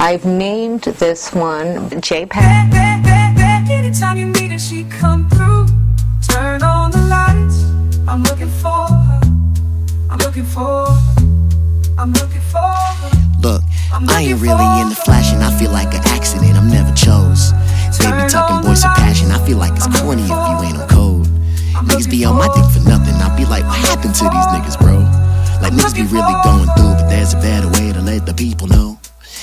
I've named this one JPEG. Anytime you meet her, she come through. Turn on the lights. I'm looking for her. I'm looking for her. I'm looking for her. Look, I ain't really into flashing. I feel like an accident. I'm never chose. Baby talking voice of passion. I feel like it's corny if you ain't on code. Niggas be on my dick for nothing. I be like, what happened to these niggas, bro? Like niggas be really going through, but there's a better way to let the people know.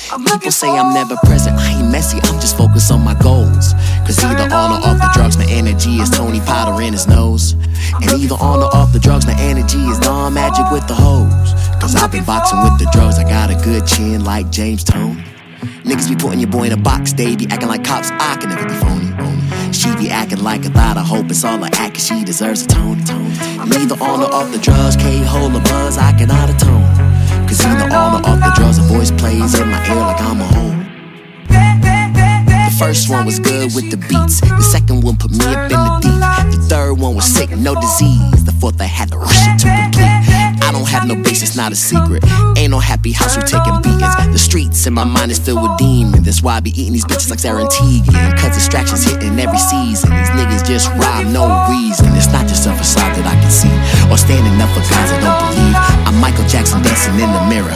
People say I'm never present, I ain't messy, I'm just focused on my goals. Cause either on or off the drugs, my energy is Tony Potter in his nose. And either on or off the drugs, my energy is Don Magic with the hose. Cause I've been boxing with the drugs, I got a good chin like James Toney. Niggas be putting your boy in a box, they be acting like cops, I can never be phony. She be acting like a thought, I hope it's all a act, cause she deserves a tone. Neither on or off the drugs, K hold a buzz, I cannot atone. Cause either on or off the drugs, first one was good with the beats. The second one put me up in the deep. The third one was sick, no disease. The fourth I had to rush it to complete. I don't have no basis, not a secret. Ain't no happy house, we taking beatings. The streets in my mind is filled with demons. That's why I be eating these bitches like Sarah Tegan. Cause distractions hitting every season. These niggas just rhyme, no reason. It's not just a facade that I can see. Or standing up for guys I don't believe. I'm Michael Jackson dancing in the mirror.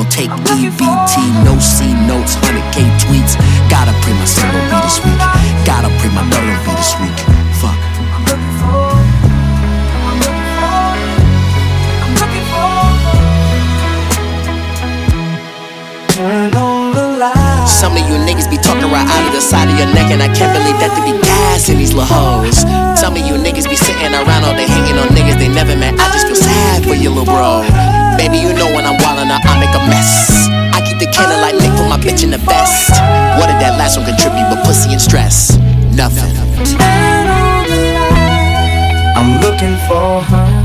'Em, take EBT. No C notes, 100K tweets. Gotta pray my son don't be this week. Gotta pray my daughter don't be this week. Some of you niggas be talking right out of the side of your neck, and I can't believe that to be gas in these little hoes. Some of you niggas be sitting around all day hating on niggas they never met. I just feel sad for you, little bro. Bitch in the vest. What did that last one contribute but pussy and stress? Nothing. I'm looking for her.